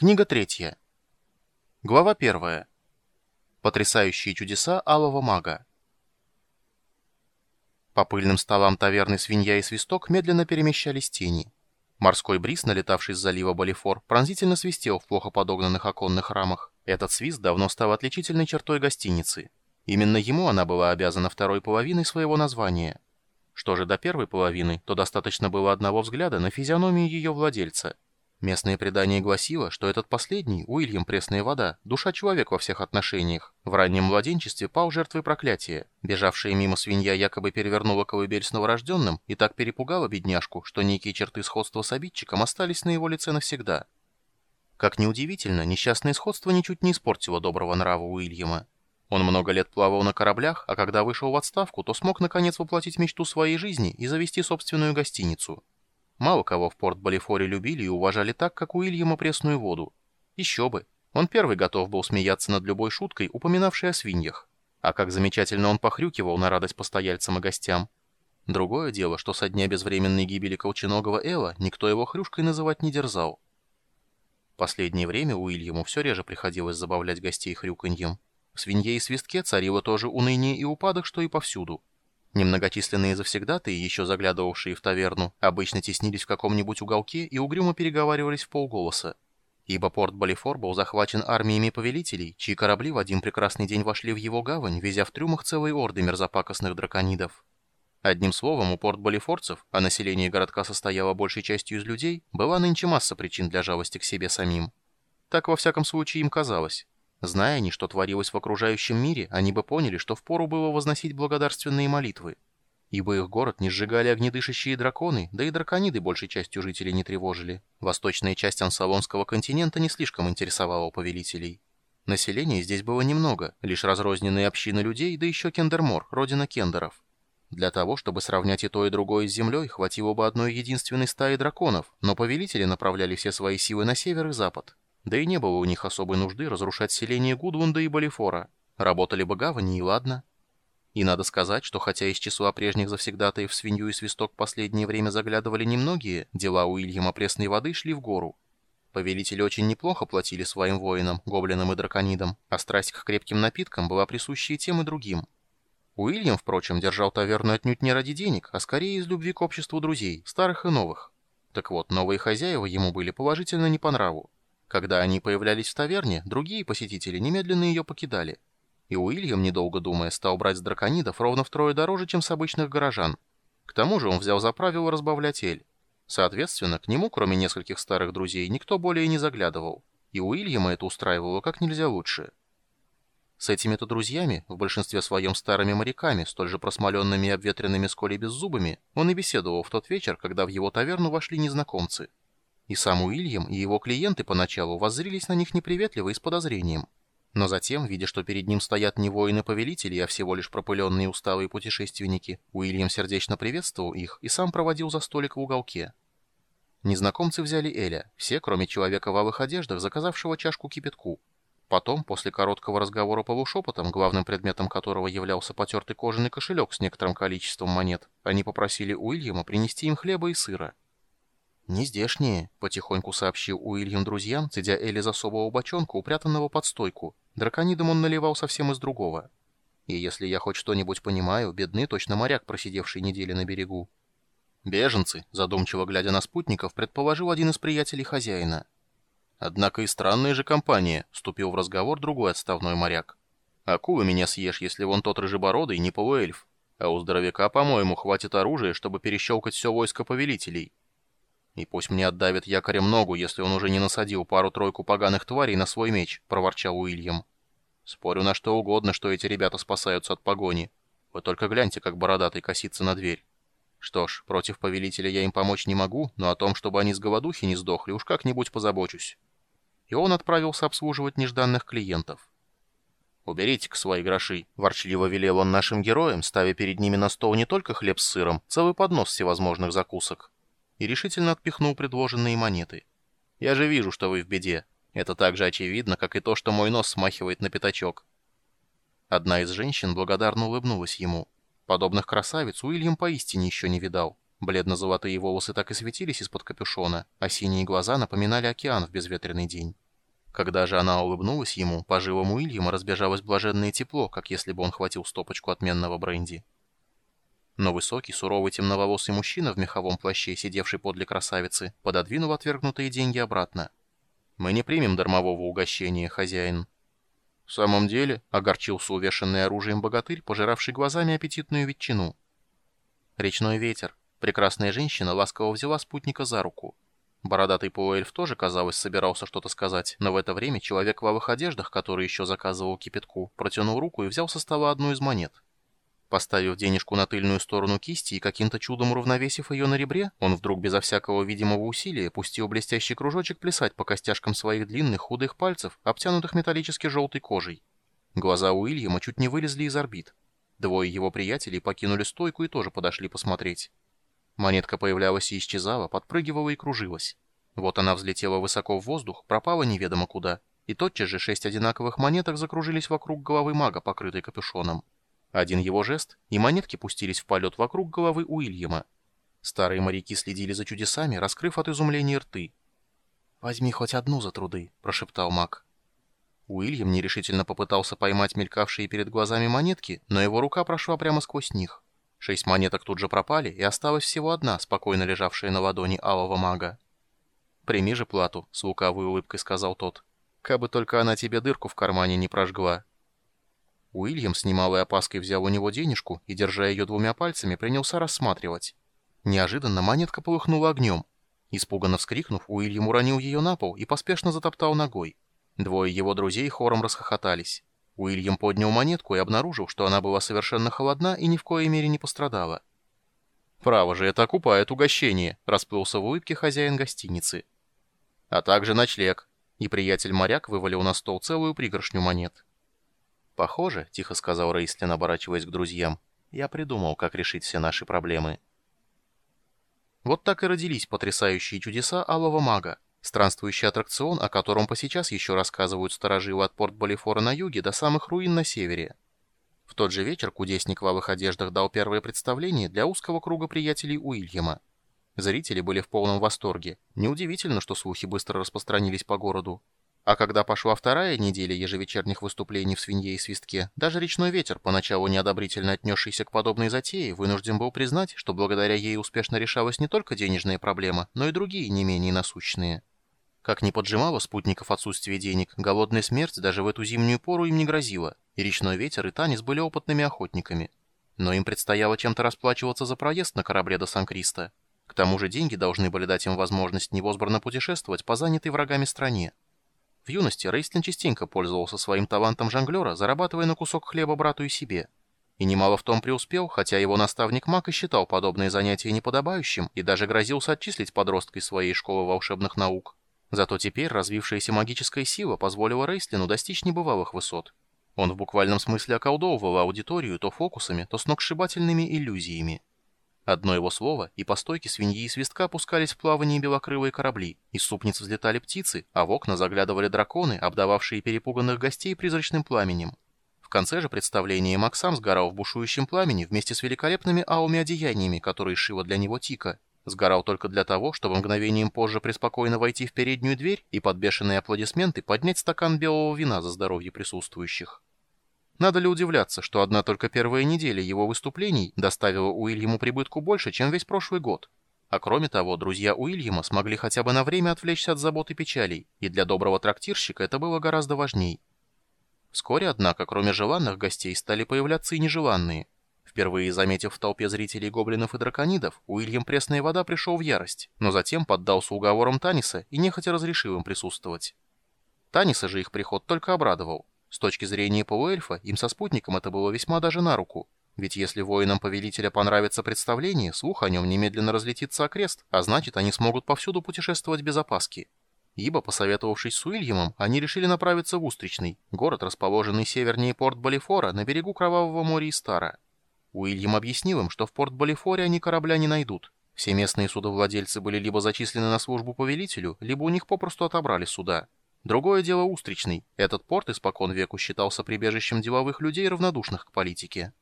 Книга третья. Глава первая. Потрясающие чудеса алого мага. По пыльным столам таверны свинья и свисток медленно перемещались тени. Морской бриз, налетавший с залива Балифор, пронзительно свистел в плохо подогнанных оконных рамах. Этот свист давно стал отличительной чертой гостиницы. Именно ему она была обязана второй половиной своего названия. Что же до первой половины, то достаточно было одного взгляда на физиономию ее владельца – Местное предание гласило, что этот последний, Уильям Пресная Вода, душа человек во всех отношениях, в раннем младенчестве пал жертвой проклятия. Бежавшая мимо свинья якобы перевернула колыбель с новорожденным и так перепугала бедняжку, что некие черты сходства с обидчиком остались на его лице навсегда. Как неудивительно, несчастное сходство ничуть не испортило доброго нрава Уильяма. Он много лет плавал на кораблях, а когда вышел в отставку, то смог наконец воплотить мечту своей жизни и завести собственную гостиницу. Мало кого в порт Балифоре любили и уважали так, как Уильяма пресную воду. Еще бы. Он первый готов был смеяться над любой шуткой, упоминавшей о свиньях. А как замечательно он похрюкивал на радость постояльцам и гостям. Другое дело, что со дня безвременной гибели колченогого Эла никто его хрюшкой называть не дерзал. Последнее время Уильяму все реже приходилось забавлять гостей хрюканьем. В свинье и свистке царило тоже уныние и упадок, что и повсюду. Немногочисленные завсегдатые, еще заглядывавшие в таверну, обычно теснились в каком-нибудь уголке и угрюмо переговаривались в полголоса. Ибо порт Балифор был захвачен армиями повелителей, чьи корабли в один прекрасный день вошли в его гавань, везя в трюмах целые орды мерзопакостных драконидов. Одним словом, у порт Балифорцев, а население городка состояло большей частью из людей, была нынче масса причин для жалости к себе самим. Так во всяком случае им казалось. Зная они, что творилось в окружающем мире, они бы поняли, что впору было возносить благодарственные молитвы. Ибо их город не сжигали огнедышащие драконы, да и дракониды большей частью жителей не тревожили. Восточная часть ансалонского континента не слишком интересовала повелителей. Населения здесь было немного, лишь разрозненные общины людей, да еще Кендермор, родина кендеров. Для того, чтобы сравнять и то, и другое с землей, хватило бы одной единственной стаи драконов, но повелители направляли все свои силы на север и запад. Да и не было у них особой нужды разрушать селение Гудвунда и Балифора. Работали бы гавани, и ладно. И надо сказать, что хотя из числа прежних завсегдатаев свинью и свисток последнее время заглядывали немногие, дела у Ильяма пресной воды шли в гору. Повелители очень неплохо платили своим воинам, гоблинам и драконидам, а страсть к крепким напиткам была присуща и тем и другим. Уильям, впрочем, держал таверну отнюдь не ради денег, а скорее из любви к обществу друзей, старых и новых. Так вот, новые хозяева ему были положительно не по нраву. Когда они появлялись в таверне, другие посетители немедленно ее покидали. И Уильям, недолго думая, стал брать с драконидов ровно втрое дороже, чем с обычных горожан. К тому же он взял за правило разбавлять эль. Соответственно, к нему, кроме нескольких старых друзей, никто более не заглядывал. И Уильяма это устраивало как нельзя лучше. С этими-то друзьями, в большинстве своем старыми моряками, столь же просмоленными и обветренными сколь и беззубыми, он и беседовал в тот вечер, когда в его таверну вошли незнакомцы. И сам Уильям, и его клиенты поначалу воззрились на них неприветливо и с подозрением. Но затем, видя, что перед ним стоят не воины-повелители, а всего лишь пропыленные усталые путешественники, Уильям сердечно приветствовал их и сам проводил за столик в уголке. Незнакомцы взяли Эля, все, кроме человека в алых одеждах, заказавшего чашку кипятку. Потом, после короткого разговора полушепотом, главным предметом которого являлся потертый кожаный кошелек с некоторым количеством монет, они попросили Уильяма принести им хлеба и сыра. «Не здешние», — потихоньку сообщил Уильям друзьям, цедя Элли за особого бочонка, упрятанного под стойку. Драконидом он наливал совсем из другого. И если я хоть что-нибудь понимаю, бедный точно моряк, просидевший недели на берегу. «Беженцы», — задумчиво глядя на спутников, предположил один из приятелей хозяина. «Однако и странная же компания», — вступил в разговор другой отставной моряк. «Акулы меня съешь, если вон тот рыжебородый не полуэльф. А у здоровяка, по-моему, хватит оружия, чтобы перещелкать все войско повелителей». «И пусть мне отдавит якорем ногу, если он уже не насадил пару-тройку поганых тварей на свой меч», — проворчал Уильям. «Спорю на что угодно, что эти ребята спасаются от погони. Вы только гляньте, как бородатый косится на дверь. Что ж, против повелителя я им помочь не могу, но о том, чтобы они с голодухи не сдохли, уж как-нибудь позабочусь». И он отправился обслуживать нежданных клиентов. «Уберите-ка свои гроши», — ворчливо велел он нашим героям, ставя перед ними на стол не только хлеб с сыром, целый поднос всевозможных закусок и решительно отпихнул предложенные монеты. «Я же вижу, что вы в беде. Это так же очевидно, как и то, что мой нос смахивает на пятачок». Одна из женщин благодарно улыбнулась ему. Подобных красавиц Уильям поистине еще не видал. Бледно-золотые волосы так и светились из-под капюшона, а синие глаза напоминали океан в безветренный день. Когда же она улыбнулась ему, по жилам Уильяма разбежалось блаженное тепло, как если бы он хватил стопочку отменного бренди. Но высокий, суровый темноволосый мужчина в меховом плаще, сидевший подле красавицы, пододвинул отвергнутые деньги обратно. «Мы не примем дармового угощения, хозяин». «В самом деле», — огорчился увешанный оружием богатырь, пожиравший глазами аппетитную ветчину. Речной ветер. Прекрасная женщина ласково взяла спутника за руку. Бородатый полуэльф тоже, казалось, собирался что-то сказать, но в это время человек в алых одеждах, который еще заказывал кипятку, протянул руку и взял со стола одну из монет. Поставив денежку на тыльную сторону кисти и каким-то чудом уравновесив ее на ребре, он вдруг безо всякого видимого усилия пустил блестящий кружочек плясать по костяшкам своих длинных худых пальцев, обтянутых металлически желтой кожей. Глаза Уильяма чуть не вылезли из орбит. Двое его приятелей покинули стойку и тоже подошли посмотреть. Монетка появлялась и исчезала, подпрыгивала и кружилась. Вот она взлетела высоко в воздух, пропала неведомо куда, и тотчас же шесть одинаковых монеток закружились вокруг головы мага, покрытой капюшоном. Один его жест, и монетки пустились в полет вокруг головы Уильяма. Старые моряки следили за чудесами, раскрыв от изумления рты. «Возьми хоть одну за труды», — прошептал маг. Уильям нерешительно попытался поймать мелькавшие перед глазами монетки, но его рука прошла прямо сквозь них. Шесть монеток тут же пропали, и осталась всего одна, спокойно лежавшая на ладони алого мага. «Прими же плату», — с лукавой улыбкой сказал тот. «Кабы только она тебе дырку в кармане не прожгла». Уильям с немалой опаской взял у него денежку и, держа ее двумя пальцами, принялся рассматривать. Неожиданно монетка полыхнула огнем. Испуганно вскрикнув, Уильям уронил ее на пол и поспешно затоптал ногой. Двое его друзей хором расхохотались. Уильям поднял монетку и обнаружил, что она была совершенно холодна и ни в коей мере не пострадала. «Право же, это окупает угощение», — расплылся в улыбке хозяин гостиницы. «А также ночлег», — и приятель-моряк вывалил на стол целую пригоршню монет. «Похоже», — тихо сказал Рейстлин, оборачиваясь к друзьям, — «я придумал, как решить все наши проблемы». Вот так и родились потрясающие чудеса Алого Мага. Странствующий аттракцион, о котором по сейчас еще рассказывают старожилы от порт Болифора на юге до самых руин на севере. В тот же вечер кудесник в алых одеждах дал первое представление для узкого круга приятелей Уильяма. Зрители были в полном восторге. Неудивительно, что слухи быстро распространились по городу. А когда пошла вторая неделя ежевечерних выступлений в «Свинье и свистке», даже речной ветер, поначалу неодобрительно отнесшийся к подобной затее, вынужден был признать, что благодаря ей успешно решалась не только денежная проблема, но и другие не менее насущные. Как ни поджимало спутников отсутствие денег, голодная смерть даже в эту зимнюю пору им не грозила, и речной ветер и Танис были опытными охотниками. Но им предстояло чем-то расплачиваться за проезд на корабле до Сан-Криста. К тому же деньги должны были дать им возможность невозбранно путешествовать по занятой врагами стране. В юности Рейстлин частенько пользовался своим талантом жонглера, зарабатывая на кусок хлеба брату и себе. И немало в том преуспел, хотя его наставник Мак и считал подобные занятия неподобающим и даже грозился отчислить подростка из своей школы волшебных наук. Зато теперь развившаяся магическая сила позволила Рейслину достичь небывалых высот. Он в буквальном смысле околдовывал аудиторию то фокусами, то сногсшибательными иллюзиями. Одно его слово, и по стойке свиньи и свистка опускались в плавание белокрылые корабли, из супниц взлетали птицы, а в окна заглядывали драконы, обдававшие перепуганных гостей призрачным пламенем. В конце же представления Максам сгорал в бушующем пламени вместе с великолепными ауми-одеяниями, которые шила для него Тика, Сгорал только для того, чтобы мгновением позже преспокойно войти в переднюю дверь и под бешеные аплодисменты поднять стакан белого вина за здоровье присутствующих. Надо ли удивляться, что одна только первая неделя его выступлений доставила Уильяму прибытку больше, чем весь прошлый год? А кроме того, друзья Уильяма смогли хотя бы на время отвлечься от забот и печалей, и для доброго трактирщика это было гораздо важней. Вскоре, однако, кроме желанных гостей стали появляться и нежеланные – Впервые заметив в толпе зрителей гоблинов и драконидов, Уильям Пресная Вода пришел в ярость, но затем поддался уговорам Таниса и нехотя разрешил им присутствовать. Таниса же их приход только обрадовал. С точки зрения полуэльфа, им со спутником это было весьма даже на руку. Ведь если воинам повелителя понравится представление, слух о нем немедленно разлетится окрест, а значит, они смогут повсюду путешествовать без опаски. Ибо, посоветовавшись с Уильямом, они решили направиться в Устричный, город, расположенный севернее порт Балифора на берегу Кровавого моря Истара. Уильям объяснил им, что в порт Балифоре они корабля не найдут. Все местные судовладельцы были либо зачислены на службу повелителю, либо у них попросту отобрали суда. Другое дело Устричный. Этот порт испокон веку считался прибежищем деловых людей, равнодушных к политике.